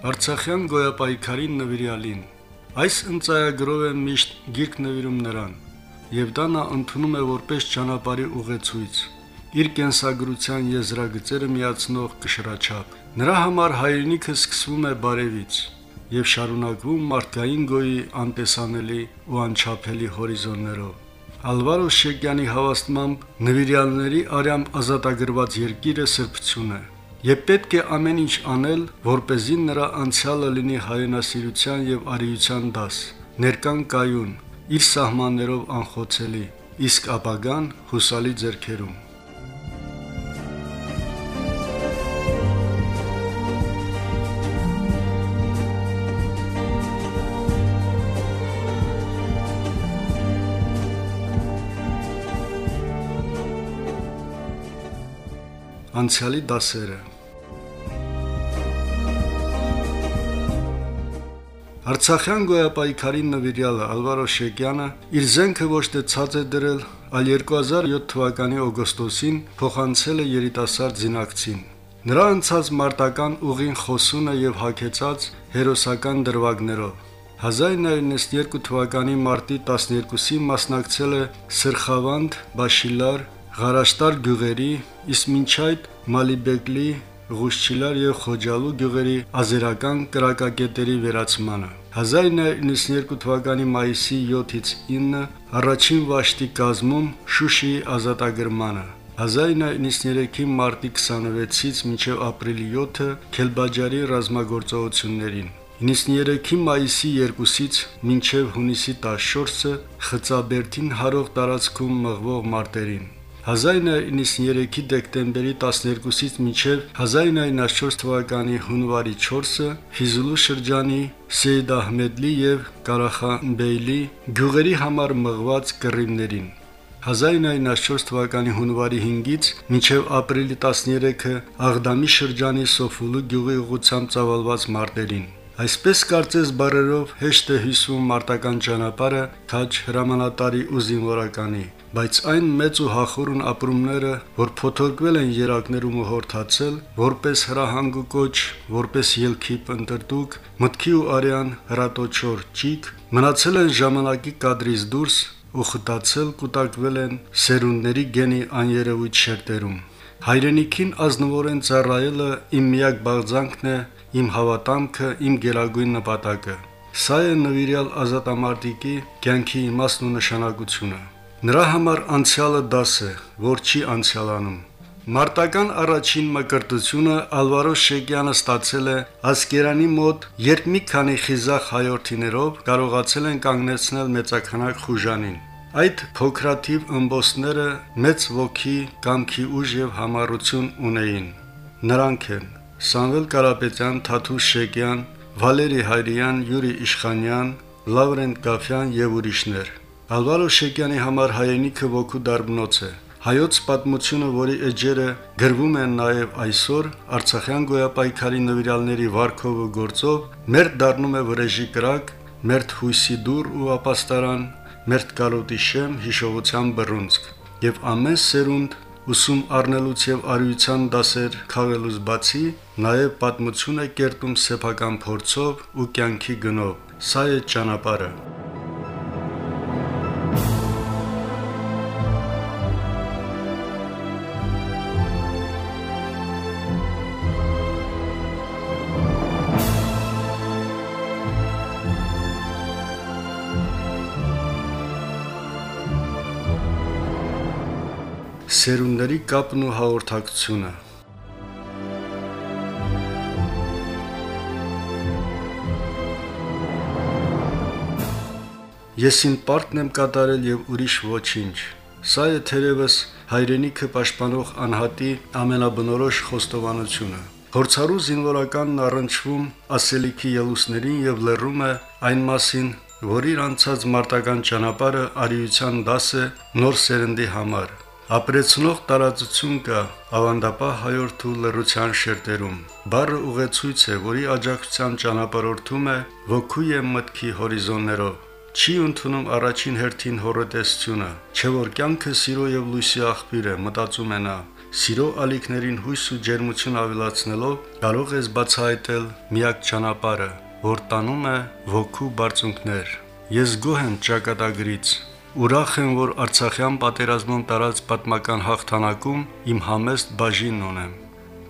Արցախյան գոյապայքարին նվիրյալին Այս ընծայագրով եմ միշտ գիրք նվիրում նրան, եւ դա նա ընդունում է որպես ճանապարհի ուղեցույց, իր կենսագրության եզրագծերը միացնող կշռաչափ։ Նրա համար հայրենիքը սկսվում է բարևից եւ շարունակվում մարդկային գոյի անտեսանելի ու անչափելի հորիզոններով։ Ալվարո Շեգյանի հավաստմամբ նվիրյալների արյամբ ազատագրված երկիրը սրբություն է, եւ պետք է ամեն ինչ անել, որ เป զի նրա անցյալը լինի հայրենասիրության եւ արիության դաս, ներկան կայուն, իր սահմաններով անխոցելի, իսկ ապագան հուսալի ձեռքերում։ Անցյալի դասերը Արցախյան գոյապայքարին նվիրյալը Ալվարո Շեգյանը իր զենքը ոչ թե ցած է դրել, այլ 2007 թվականի օգոստոսին փոխանցել է երիտասարդ զինակցին։ Նրա անցած մարտական ուղին խոսուն է եւ հակեցած հերոսական դրվագներով։ 1992 թվականի մարտի 12-ին մասնակցել է Սրխավանդ, Բաշիլար, Ղարաշտար գյուղերի, իսկ մինչ այդ Մալիբեկլի, Ղուշչիլար եւ Խոջալու գյուղերի ազերական կրակակետերի վերացմանը։ 1992 թվականի մայիսի 7-ից 9 առաջին վաշտի կազմում Շուշիի ազատագրմանը։ 1993-ի մարտի 26-ից մինչև ապրիլի 7-ը Քելբաջարի ռազմագործողություններին։ 93-ի մայիսի 2-ից մինչև հունիսի 14-ը Խծաբերդին հարող տարածքում մղվող մարտերին։ 1993-ի դեկտեմբերի 12-ից մինչև 1904 թվականի հունվարի 4-ը Ֆիզուլու շրջանի Սեյդ Ահմեդլի եւ Կարախանբեյլի գյուղերի համար մղված կռիվներին 1904 թվականի հունվարի 5-ից մինչև ապրիլի 13-ը Աղդամի շրջանի Սոֆուլու գյուղի ուղությամբ ծավալված մարտերին Այսպես կարծես բարերով հեշտ է հյուսվում մարտական ճանապարհը թաջ հրամանատարի ու զինվորականի բայց այն մեծ ու հախորուն ապրումները, որ փոթորկվել են երակներում ու հորթացել, որպես հրահանգ ու կոչ, որպես ելքի պնդրտուկ, մտքի ու արյան հրատոչոր ճիկ, մնացել են ժամանակի կադրից դուրս ու խտացել կուտակվել են սերունդների գենի աներևույթ շերտերում։ Հայրենիքին ազնվորեն ծառայելը իմ միակ բաղձանքն է, իմ հավատամքը, իմ գերագույն նպատակը։ Սա է նվիրյալ ազատամարտիկի կյանքի իմաստն ու նշանակությունը։ Նրա համար անցյալը դաս է, որ չի անցյալանում։ Մարտական առաջին մկրտությունը Ալվարո Շեգյանը ստացել է Ասկերանի մոտ, երբ մի քանի խիզախ հայորթիներով կարողացել են կանգնեցնել մեծականակ խուժանին։ Այդ փոքրաթիվ ըմբոստները մեծ ոգի, կամքի ուժ եւ համառություն ունեին։ Նրանք են Սամվել Կարապետյան, Թաթուլ Շեգյան, Վալերի Հայրյան, Յուրի Իշխանյան, Լավրենտ Գաֆյան եւ ուրիշներ։ Ալվարո Շեկյանի համար հայրենիքը ոգու դարբնոց է։ Հայոց պատմությունը, որի էջերը գրվում են նաև այսօր, Արցախյան գոյապայքարի նվիրալների վարկով ու գործով, մեր դառնում է վրեժի կրակ, մեր հույսի դուր ու ապաստարան, մեր կարոտի շեմ հիշողության բռունցք։ Եվ ամեն սերունդ ուսում առնելուց եւ արույցան դասեր քաղելուց բացի նաև պատմություն է կերտում սեփական փորձով ու կյանքի գնով։ Սա է ճանապարհը։ Սերունդների կապն ու հաղորդակցությունը Ես իմ պարտն եմ կատարել եւ ուրիշ ոչինչ։ Սա է թերևս հայրենիքը պաշտպանող անհատի ամենաբնորոշ խոստովանությունը։ Փորձառու զինվորականն առնչվում ասելիքի ելուսներին եւ լռում է այն մասին, որ իր անցած մարտական ճանապարհը արիության դաս է նոր սերնդի համար ապրեցնող տարածություն կա ավանդապահ հայորդու լրության շերտերում։ Բառը ուղեցույց է, որի աջակցության ճանապարհորդում է ոգու եւ մտքի հորիզոններով։ Չի ընդունում առաջին հերթին հորոտեսությունը, չէ որ կյանքը սիրո եւ լույսի աղբյուր է, մտածում է նա, Սիրո ալիքներին հույս ու ջերմություն ավելացնելով կարող ես բացահայտել միակ ճանապարհը, որ տանում է ոգու բարձունքներ։ Ես գոհ եմ ճակատագրից։ Ուրախ եմ, որ Արցախյան պատերազմում տարած պատմական հաղթանակում իմ համեստ բաժինն ունեմ։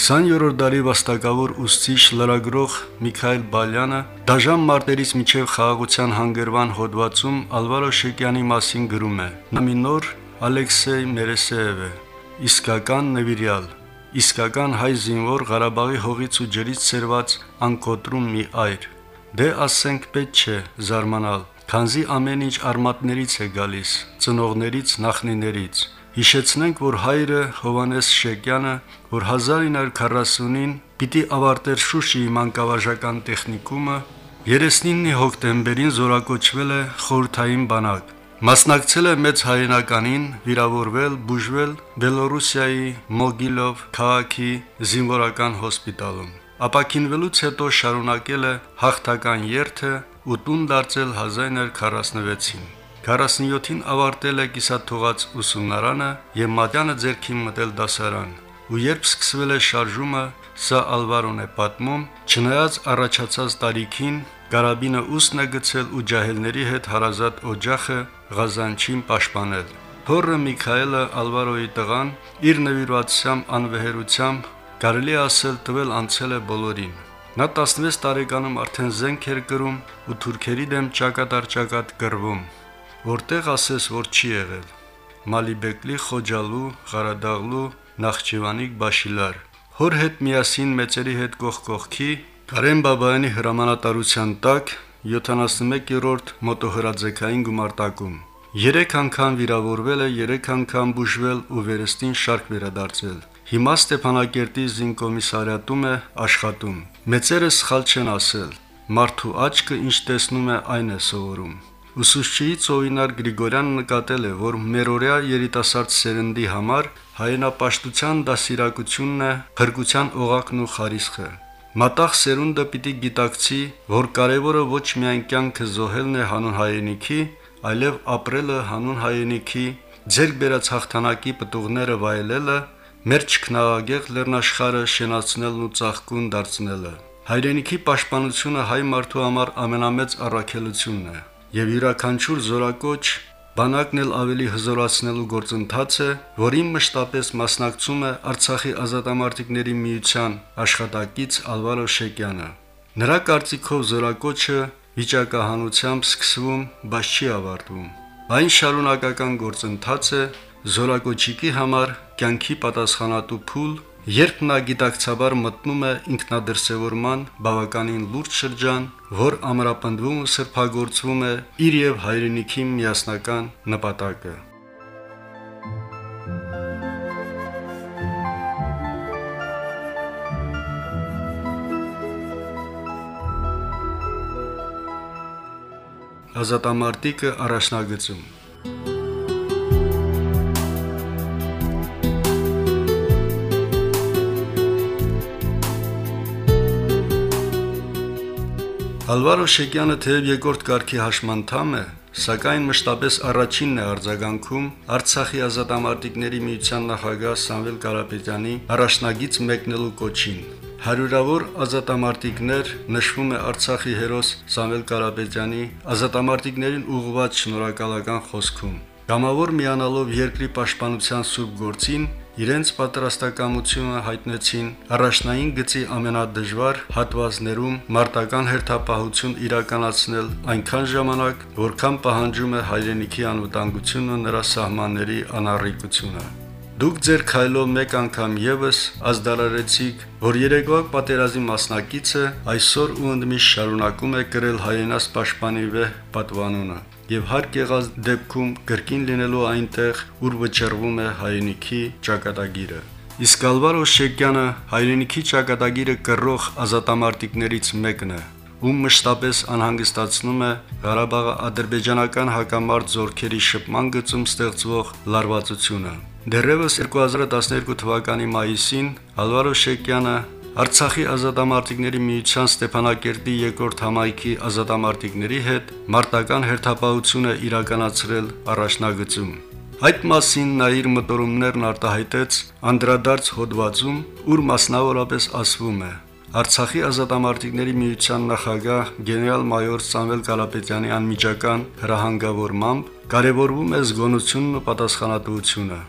20-րդ դարի վաստակավոր ուսուցիչ լրագրող Միքայել Բալյանը դաժան մարտերից միջև խաղաղության հանգրվան հոդվածում Ալվարո Շեկյանի մասին գրում է. Նա մի նոր Ալեքսեյ Մերեսեև է, իսկական նվիրյալ, իսկական հայ զինվոր Ղարաբաղի հողից ու ջրից ծերված անկոտրում մի այր։ Դե ասենք պետք չէ զարմանալ, քանզի ամեն ինչ արմատներից է գալիս, ծնողներից, նախնիներից Հիշեցնենք, որ հայրը Հովանես Շեկյանը, որ 1940-ին պիտի ավարտեր Շուշիի մանկավարժական տեխնիկումը, 39 հոկտեմբերին զորակոչվել է խորթային բանակ։ Մասնակցել է մեծ հայրենականին, վիրավորվել, բուժվել Բելորուսիայի Մոգիլով քաղաքի զինվորական հոսպիտալում։ Ապակինվելուց հետո շարունակել է հաղթական երթը ու տուն դարձել 1946-ին։ 47-ին ավարտել է կիսաթողած ուսումնարանը եւ Մատյանը ձերքին մտել դասարան։ Ու երբ սկսվել է շարժումը, սա Ալվարոն է պատմում, չնայած առաջացած տարիքին Կարաբինը ուսն է գցել ու ջահելների հետ հարազատ օջախը Ղազանչին պաշտպանել։ Փորը Միքայելը Ալվարոյի տղան իր նվիրվածությամբ անվեհերությամբ կարելի ասել տվել անցել է բոլորին։ Նա 16 տարեկանում արդեն զենք էր կրում ու թուրքերի դեմ ճակատար-ճակատ կռվում որտեղ ասես որ չի եղել։ Մալիբեկլի Խոջալու, Ղարադաղլու, Նախճիվանի Բաշիլար։ Հոր հետ միասին մեծերի հետ կողք կողքի Կարեն Բաբայանի հրամանատարության տակ 71-րդ մոտոհրաձեքային գումարտակում 3 անգամ վիրավորվել է, 3 անգամ բուժվել ու վերստին շարք վերադարձել։ Հիմա Ստեփանակերտի զինկոմիսարիատում է աշխատում։ Մեծերը սխալ չեն ասել։ Մարդու աչքը ինչ տեսնում է, այն է սովորում։ Ուսուցչից Օվինար Գրիգորյանը նկատել է, որ մերօրյա երիտասարդ սերնդի համար հայնապաշտության դասիրակությունն է փրկության օղակն ու խարիսխը։ Մատաղ սերունդը պիտի գիտակցի, որ կարևորը ոչ միայն կյանքը զոհելն է հանուն հայրենիքի, այլև ապրելը հանուն հայրենիքի, ձեր բերած հաղթանակի պտուղները վայելելը, մեր ճկնաղագեղ լեռնաշխարը շենացնելն ու ծաղկուն դարձնելը։ Հայրենիքի պաշտպանությունը հայ մարդու համար ամենամեծ առաքելությունն է եւ յուրաքանչյուր զորակոչ բանակն էլ ավելի հզորացնելու գործընթաց է, որին մշտապես մասնակցում է Արցախի ազատամարտիկների միության աշխատակից Ալվարո Շեկյանը։ Նրա կարծիքով զորակոչը վիճակահանությամբ սկսվում, բայց չի ավարտվում։ Այն շարունակական գործընթաց է զորակոչիկի համար կյանքի պատասխանատու փուլ Երբ նա գիտակցաբար մտնում է ինքնադրսևորման բավականին լուրջ շրջան, որ ամրապնդվում ու սրբագործվում է իր եւ հայրենիքի միասնական նպատակը։ Ազատամարտիկը առաջնագծում Ալվարո Շեկյանը թեև երկրորդ կարգի հաշմանդամ է, սակայն մշտապես առաջինն է արձագանքում Արցախի ազատամարտիկների միության նախագահ Սամվել Կարապետյանի առաջնագից մեկնելու կոչին։ Հարյուրավոր ազատամարտիկներ նշվում է Արցախի հերոս Սամվել Կարապետյանի ազատամարտիկներին ուղղված շնորհակալական խոսքում։ Գամավոր միանալով երկրի պաշտպանության սուրբ գործին իրենց պատրաստակամությունը հայտնեցին առաջնային գծի ամենադժվար հատվածներում մարտական հերթապահություն իրականացնել այնքան ժամանակ, որքան պահանջում է հայրենիքի անվտանգությունը նրա սահմանների անառիկությունը։ Դուք ձեր քայլով մեկ անգամ եւս ազդարարեցիք, որ Երեգվա պատերազմի մասնակիցը այսօր ու ընդմիշտ շարունակում է կրել հայրենաս պաշտպանի վեհ պատվանունը եւ հարկ եղած դեպքում կրկին լինելու այնտեղ, ուր վճռվում է հայրենիքի ճակատագիրը։ Իսկ Ալվարո Շեկյանը հայրենիքի ճակատագիրը կռող ազատամարտիկներից մեկն է, ում մշտապես անհանգստացնում է Ղարաբաղի ադրբեջանական հակամարտ զորքերի շփման գծում ստեղծվող լարվածությունը։ Դեռևս 2012 թվականի մայիսին Ալվարո Շեկյանը Արցախի ազատամարտիկների միության Ստեփանակերտի երկրորդ համայնքի ազատամարտիկների հետ մարտական հերթապահություն է իրականացրել առաջնագծում։ Այդ մասին նա իր մտորումներն արտահայտեց անդրադարձ հոդվածում, ուր մասնավորապես ասվում է. Արցախի ազատամարտիկների միության նախագահ գեներալ-մայոր Սամվել Կարապետյանի անմիջական հրահանգավորմամբ կարևորվում է զգոնությունն ու պատասխանատվությունը։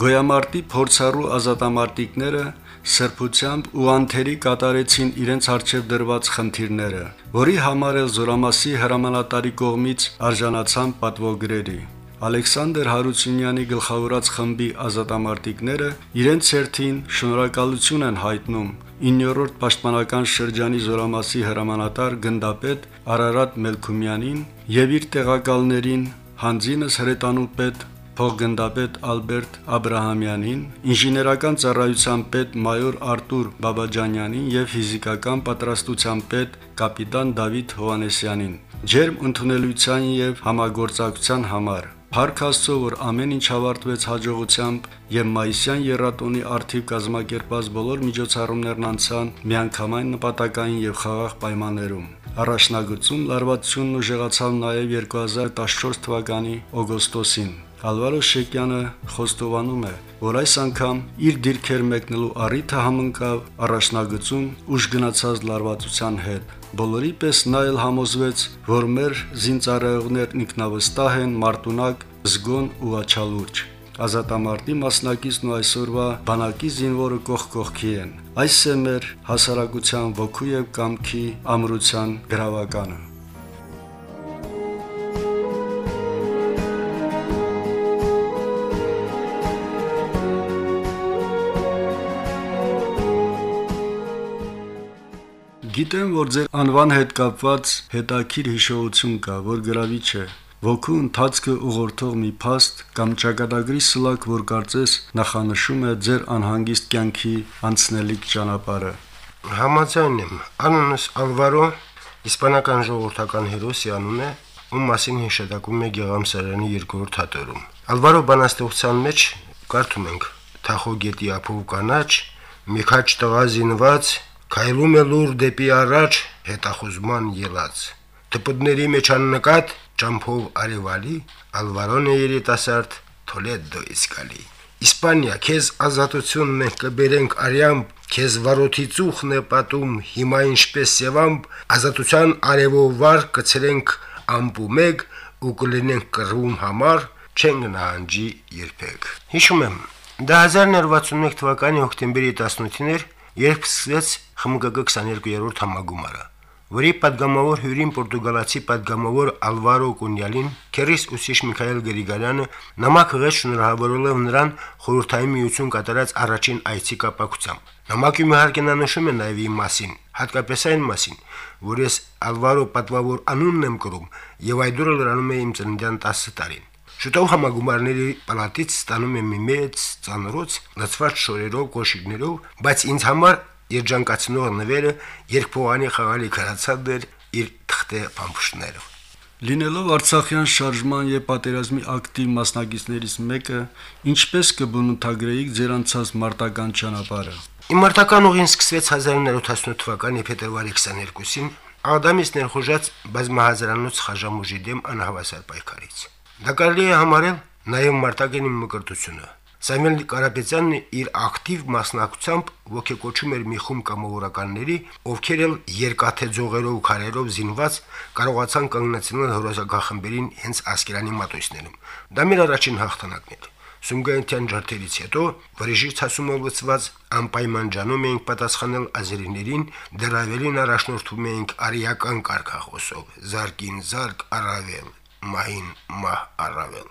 Գոյամարտի փորձառու ազատամարտիկները սրբությամբ ու անթերի կատարեցին իրենց արժև դրված խնդիրները, որի համար էլ Զորամասի հրամանատարի կողմից արժանացան պատվոգրերի։ Ալեքսանդր Հարությունյանի գլխավորած խմբի ազատամարտիկները իրենց հերթին շնորհակալություն են հայտնում 9-րդ պաշտպանական շրջանի Զորամասի հրամանատար գնդապետ Արարատ Մելքումյանին եւ իր տեղակալներին Հանձինս հրետանու պետ փոխգնդապետ Ալբերտ Աբ รา համյանին, ինժեներական ծառայության պետ մայոր Արտուր Բաբաջանյանին եւ ֆիզիկական պատրաստության պետ կապիտան Դավիթ Հովանեսյանին ջերմ ընդունելության եւ համագործակցության համար։ Փառք Աստծո, որ ամեն ինչ ավարտվեց հաջողությամբ եւ մայիսյան երաթոնի արդիվ կազմակերպած բոլոր միջոցառումներն անցան միանգամայն նպատակային եւ խաղաղ պայմաններում։ Առաջնագծում լարվածությունն ուժեղացավ նաև 2014 թվականի օգոստոսին։ Ալվարո Շեկյանը խոստովանում է, որ այս անգամ իր դիրքեր մեկնելու առիթը համընկավ առաջնագծում ուժ գնացած լարվածության հետ։ Բոլորի պես նա էլ համոզվեց, որ մեր զինծառայողներն ինքնավստահ են, մարտունակ, զգոն ու աչալուրջ։ Ազատամարտի մասնակիցն ու այսօրվա բանակի զինվորը կողք կողքի են։ Այս է մեր հասարակության ոգու եւ կամքի ամրության գրավականը։ Գիտեմ, որ ձեր անվան հետ կապված հետաքրիր հիշողություն կա, որ գրավիչ է։ Ոգու ընթացքը ուղղորդող մի փաստ կամ ճակատագրի սլակ, որ կարծես նախանշում է ձեր անհանգիստ կյանքի անցնելիք ճանապարհը։ Համաձայն եմ։ Անունս Ալվարո, իսպանական ժողովրդական հերոսի անուն է, ում մասին հիշատակում է Գեղամսարյանի երկրորդ հատորում։ Ալվարո բանաստեղծության մեջ կարդում ենք. Թախոգետի ապով կանաչ, մի քաչ տղա զինված Քայլում է լուր դեպի առաջ հետախուզման ելած։ Տպուտների մեջ աննկատ ճամփով արևալի Ալվարոն է երիտասարդ Թոլեդո իսկալի։ Իսպանիա, քեզ ազատություն մենք կբերենք արյամբ, քեզ վարոթի ծուխն է պատում, հիմա ինչպես Սևամբ ազատության արևով վար կցրենք ամպու մեկ ու կլինենք կռվում համար, չեն գնահանջի երբեք։ Հիշում եմ, դա 1961 թվականի հոկտեմբերի 18-ին էր, երբ սկսվեց ԽՄԳԿ 22-րդ համագումարը։ Որի падգամավոր հյուրին Պորտուգալացի падգամավոր Ալվարո Կունյալին, Քերիս ուսիշ Միքայել Գրիգարյանը նամակ հղեց շնորհավորելով նրան խորհրդային միություն կատարած առաջին այցի կապակցությամբ։ Նամակում իհարկե նա նշում է նաև իմ մասին, հատկապես այն մասին, որ ես Ալվարո պատվավոր անունն եմ կրում եւ այդ օրը լրանում է իմ ծննդյան 10 տարին։ Շուտով համագումարների պալատից ստանում եմ մի մեծ ծանրոց լցված շորերով, կոշիկներով, բայց ինձ համար երջանկացնող նվերը երկփողանի խաղալի քարացած էր իր թղթե փամփուշտներով։ Լինելով Արցախյան շարժման եւ պատերազմի ակտիվ մասնակիցներից մեկը, ինչպես կբնութագրեիք ձեր անցած մարտական ճանապարհը։ Իմ մարտական ուղին սկսվեց 1988 թվականի փետրվարի 22-ին Ադամից ներխոժած բազմահազարանոց խաժամուժի դեմ անհավասար պայքարից։ Դա կարելի է համարել նաև մարտակենի մկրտությունը։ Սամվել Կարապետյանն իր ակտիվ մասնակցությամբ ողջակոչում էր մի խումբ կամավորականների, ովքեր էլ երկաթե ձողերով քարերով զինված կարողացան կանգնեցնել հորոսակախմբերին հենց Ասկերանի մատույցներում։ Դա մեր առաջին հաղթանակն էր։ Սումգայինթյան ջարդերից հետո վրեժի ցասումով լցված անպայման ջանում էինք պատասխանել ազերիներին, դեռ ավելին առաջնորդում էինք արիական կարգախոսով՝ զարկին զարկ առավել մահին մահ առավել։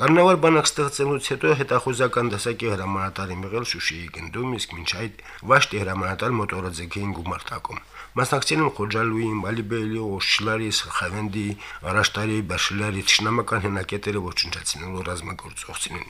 Կաննավոր բանակ ստեղծելուց հետո հետախուզական դասակի հրամանատար եմ եղել Շուշիի գնդում, իսկ մինչ այդ Վաշտի հրամանատար մոտորաձգային գումարտակում։ Մասնակցել եմ Խոջալուի, Մալիբեյլի, Օշլարի, Սխավենդի, Արաշտարի, Բաշլարի ճշնամական հնակետերը ոչնչացնելու ռազմագործողցին,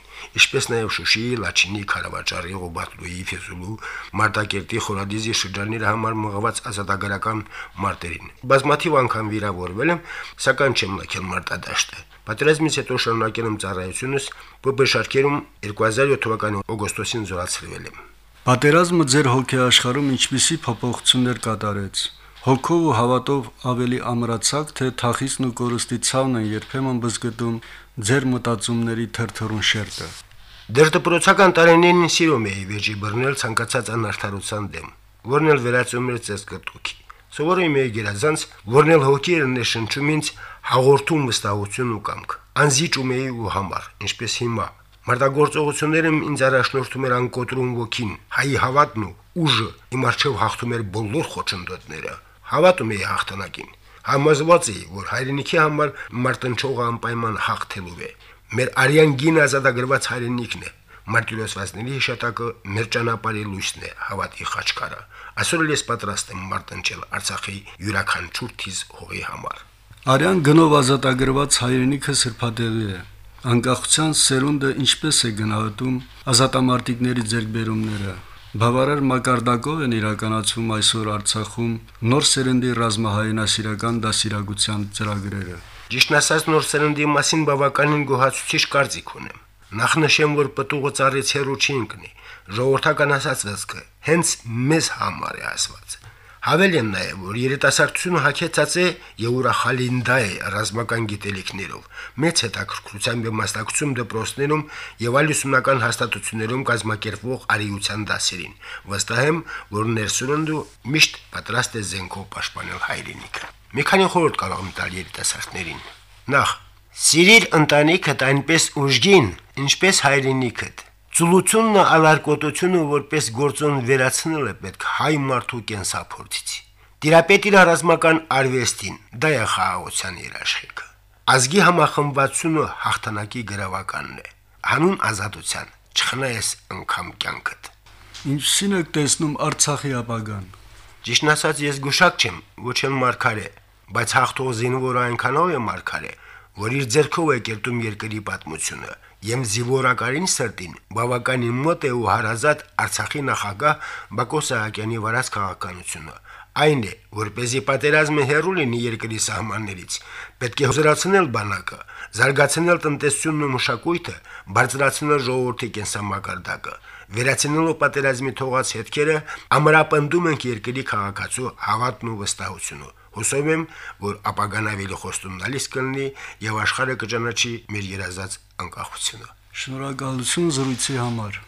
ինչպես նաև Շուշիի, Լաչինի, Խարավաճարի, Օբատլուի, Ֆեզուլու, Մարտակերտի, Խորադիզի շրջանների համար մղված ազատագրական մարտերին։ Բազմաթիվ անգամ վիրավորվել եմ, սակայն չեմ լքել մարտադաշտը։ Պատերազմից հետո շարունակել եմ ծառայությունս, ՊԲ շարքերում 2007 թվականի օգոստոսին զորացրվել եմ։ Պատերազմը ձեր հոգեաշխարհում ինչպիսի փոփոխություններ կատարեց։ Հոգով ու հավատով ավելի ամրացակ, թե թախիցն ու կորստի ցավն են երբեմն բզգտում ձեր մտածումների թրթռուն շերտը։ Դեռ դպրոցական տարիներին սիրում էի վեճի բռնել ցանկացած անարթարության դեմ, որն էլ վերածում էր ծես կտուքի։ Սովորում էի գերազանց, որն էլ հոգի էր նշնչում ինձ հաղորդում վստահություն ու կամք։ Անզիջում էի ու համար, ինչպես հիմա։ Մարտագործողություններում ինձ առաջնորդում էր անկոտրում ոգին, հայի հավատն ու ուժը, իմ արժև հաղթում էր բոլոր խոչընդոտները։ Հավատում էի հաղթանակին։ Համոզված էի, որ հայրենիքի համար մարտնչողը անպայման հաղթելու է։ Մեր արյան գին ազատագրված հայրենիքն է։ Մարտիրոսվածների հիշատակը մեր ճանապարհի լույսն է, հավատի խաչքարը։ Այսօր ես պատրաստ եմ մարտնչել Արցախի յուրաքանչյուր թիզ հողի համար։ Արյան գնով ազատագրված հայրենիքը սրբատեղի է։ Անկախության սերունդը ինչպես է գնահատում ազատամարտիկների ձերբերումները, Բավարար մակարդակով են իրականացվում այսօր Արցախում նոր սերնդի ռազմահայնասիրական դասիրակության ծրագրերը։ Ճիշտն ասած նոր սերնդի մասին բավականին գոհացուցիչ կարծիք ունեմ։ Նախ նշեմ, որ պտուղը ծառից հեռու չի ընկնի։ Ժողովրդական ասացվածքը հենց մեզ համար է ասված։ Հավել եմ նաև, որ երիտասարդությունը հակեցած է եւ ուրախալինդա է ռազմական գիտելիքներով։ Մեծ հետաքրքրությամբ է մասնակցում դպրոցներում եւ այլ ուսումնական հաստատություններում կազմակերպվող արիության դասերին։ Վստահ եմ, որ ներսուրնդու միշտ պատրաստ է զենքով պաշտպանել հայրենիքը։ Մի քանի խորհուրդ կարող եմ տալ երիտասարդներին։ Նախ, սիրիր ընտանիքդ այնպես ուժգին, ինչպես հայրենիքդ։ Ծուլությունն ալարկոտությունը որպես գործոն վերացնել է պետք հայ մարդու կենսափորձից։ Տիրապետիր ռազմական արվեստին, դա է խաղաղության երաշխիքը։ Ազգի համախմբվածությունը հաղթանակի գրավականն է։ Հանուն ազատության չխնայես անգամ կյանքդ։ Ինչին եք տեսնում Արցախի ապագան։ Ճիշտն ասած ես գուշակ չեմ, ոչ էլ մարգարե, բայց հաղթող զինվորը այնքանով է մարգարե, որ իր ձեռքով է կերտում երկրի պատմությունը եւ զիվորակարին սրտին բավականին մոտ է ու հարազատ Արցախի նախագահ Բակո Սահակյանի վարած քաղաքականությունը այն է որ เป զի պատերազմը հերու լինի երկրի սահմաններից պետք է հզորացնել բանակը զարգացնել տնտեսությունն ու մշակույթը բարձրացնել ժողովրդի կենսամակարդակը վերացնելով պատերազմի թողած հետքերը ամրապնդում ենք երկրի քաղաքացու հավատն ու վստահությունը Հուսով եմ, որ ապագան ավելի խոստումնալից կլինի եւ աշխարհը կճանաչի մեր երազած անկախությունը։ Շնորհակալություն զրույցի համար։